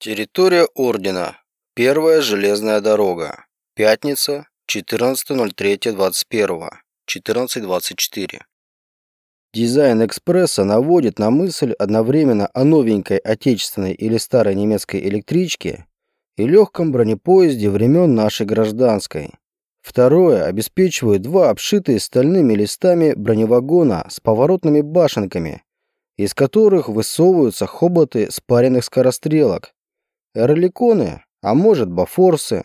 Территория Ордена. Первая железная дорога. Пятница, 14.03.21. 14.24. Дизайн экспресса наводит на мысль одновременно о новенькой отечественной или старой немецкой электричке и легком бронепоезде времен нашей гражданской. Второе обеспечивает два обшитые стальными листами броневагона с поворотными башенками, из которых высовываются хоботы спаренных скорострелок, Эрликоны, а может, бафорсы.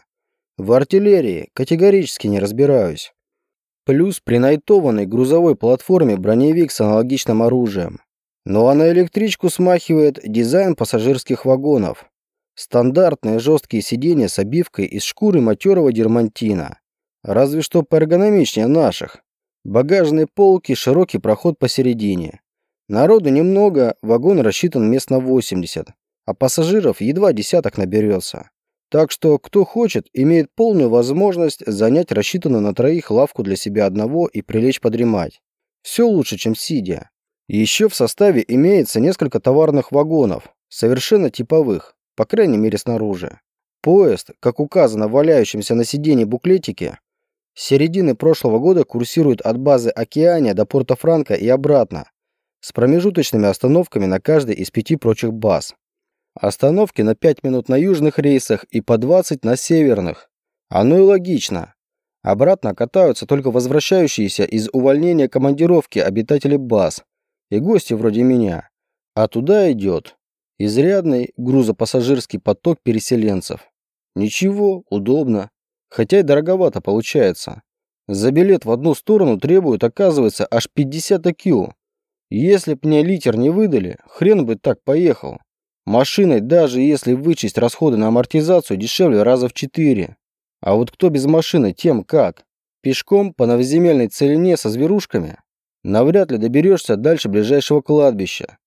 В артиллерии категорически не разбираюсь. Плюс принайтованный грузовой платформе броневик с аналогичным оружием. Ну а на электричку смахивает дизайн пассажирских вагонов. Стандартные жесткие сиденья с обивкой из шкуры матерого дермантина. Разве что поэргономичнее наших. Багажные полки, широкий проход посередине. Народу немного, вагон рассчитан мест на 80 а пассажиров едва десяток наберется. Так что, кто хочет, имеет полную возможность занять рассчитанную на троих лавку для себя одного и прилечь подремать. Все лучше, чем сидя. Еще в составе имеется несколько товарных вагонов, совершенно типовых, по крайней мере снаружи. Поезд, как указано в валяющемся на сиденье буклетике, с середины прошлого года курсирует от базы Океания до порта Франка и обратно, с промежуточными остановками на каждой из пяти прочих баз. Остановки на 5 минут на южных рейсах и по 20 на северных. Оно и логично. Обратно катаются только возвращающиеся из увольнения командировки обитатели баз и гости вроде меня. А туда идет изрядный грузопассажирский поток переселенцев. Ничего, удобно. Хотя и дороговато получается. За билет в одну сторону требуют, оказывается, аж 50 АКЮ. Если б мне литер не выдали, хрен бы так поехал. Машиной, даже если вычесть расходы на амортизацию, дешевле раза в четыре. А вот кто без машины, тем как. Пешком по новоземельной целине со зверушками навряд ли доберешься дальше ближайшего кладбища.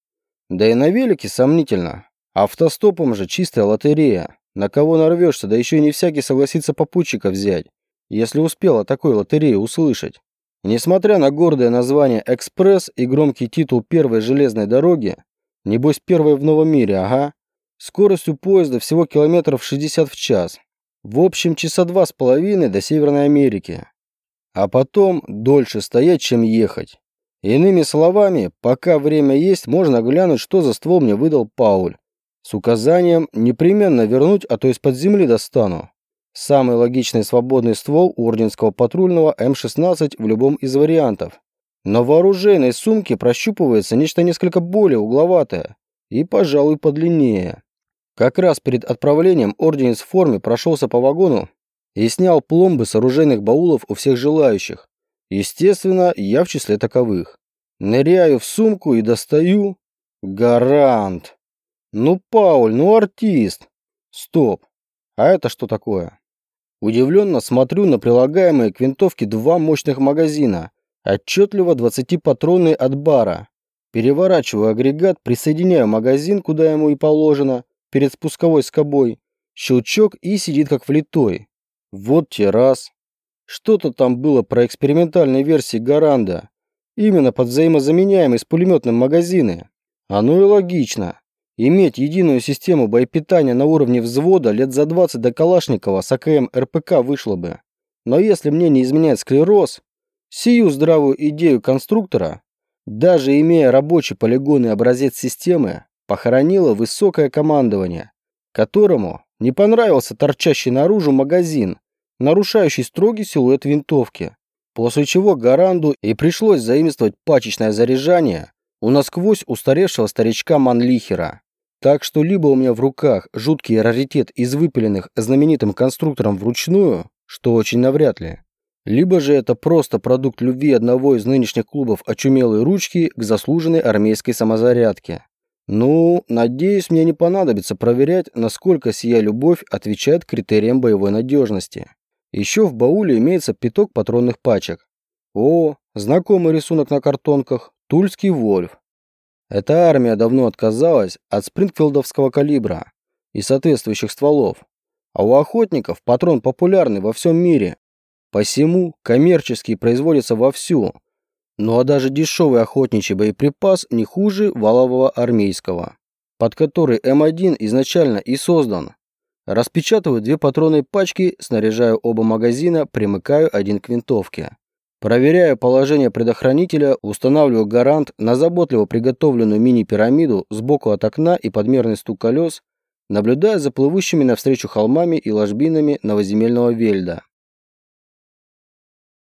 Да и на велике сомнительно. Автостопом же чистая лотерея. На кого нарвешься, да еще и не всякий согласится попутчика взять, если успел о такой лотерее услышать. Несмотря на гордое название «Экспресс» и громкий титул первой железной дороги, Небось, первая в новом мире, ага. Скорость у поезда всего километров 60 в час. В общем, часа два с половиной до Северной Америки. А потом дольше стоять, чем ехать. Иными словами, пока время есть, можно глянуть, что за ствол мне выдал Пауль. С указанием непременно вернуть, а то из-под земли достану. Самый логичный свободный ствол орденского патрульного М-16 в любом из вариантов. На вооруженной сумке прощупывается нечто несколько более угловатое и, пожалуй, подлиннее. Как раз перед отправлением орденец в форме прошелся по вагону и снял пломбы с оружейных баулов у всех желающих. Естественно, я в числе таковых. Ныряю в сумку и достаю... Гарант. Ну, Пауль, ну артист. Стоп. А это что такое? Удивленно смотрю на прилагаемые к винтовке два мощных магазина Отчетливо 20-патронный от бара. Переворачиваю агрегат, присоединяю магазин, куда ему и положено, перед спусковой скобой. Щелчок и сидит как влитой. Вот те раз. Что-то там было про экспериментальной версии Гаранда. Именно под взаимозаменяемый с пулеметным магазины. Оно и логично. Иметь единую систему боепитания на уровне взвода лет за 20 до Калашникова с АКМ РПК вышло бы. Но если мне не изменяет склероз, Сию здравую идею конструктора, даже имея рабочий полигонный образец системы, похоронило высокое командование, которому не понравился торчащий наружу магазин, нарушающий строгий силуэт винтовки, после чего Гаранду и пришлось заимствовать пачечное заряжание у насквозь устаревшего старичка Манлихера. Так что либо у меня в руках жуткий раритет из выпиленных знаменитым конструктором вручную, что очень навряд ли, либо же это просто продукт любви одного из нынешних клубов очумелой ручки к заслуженной армейской самозарядке. Ну, надеюсь, мне не понадобится проверять, насколько сия любовь отвечает критериям боевой надежности. Еще в бауле имеется пяток патронных пачек. О, знакомый рисунок на картонках. Тульский Вольф. Эта армия давно отказалась от спрингфилдовского калибра и соответствующих стволов. А у охотников патрон популярный во всем мире Посему коммерчески производится вовсю. Ну а даже дешевый охотничий боеприпас не хуже валового армейского. под который М1 изначально и создан. Распечатываю две патронные пачки, снаряжаю оба магазина, примыкаю один к винтовке. Проверяю положение предохранителя, устанавливаю гарант на заботливо приготовленную мини-пирамиду сбоку от окна и подмерный стук колес, наблюдая за плывущими навстречу холмами и ложбинами новоземельного вельда.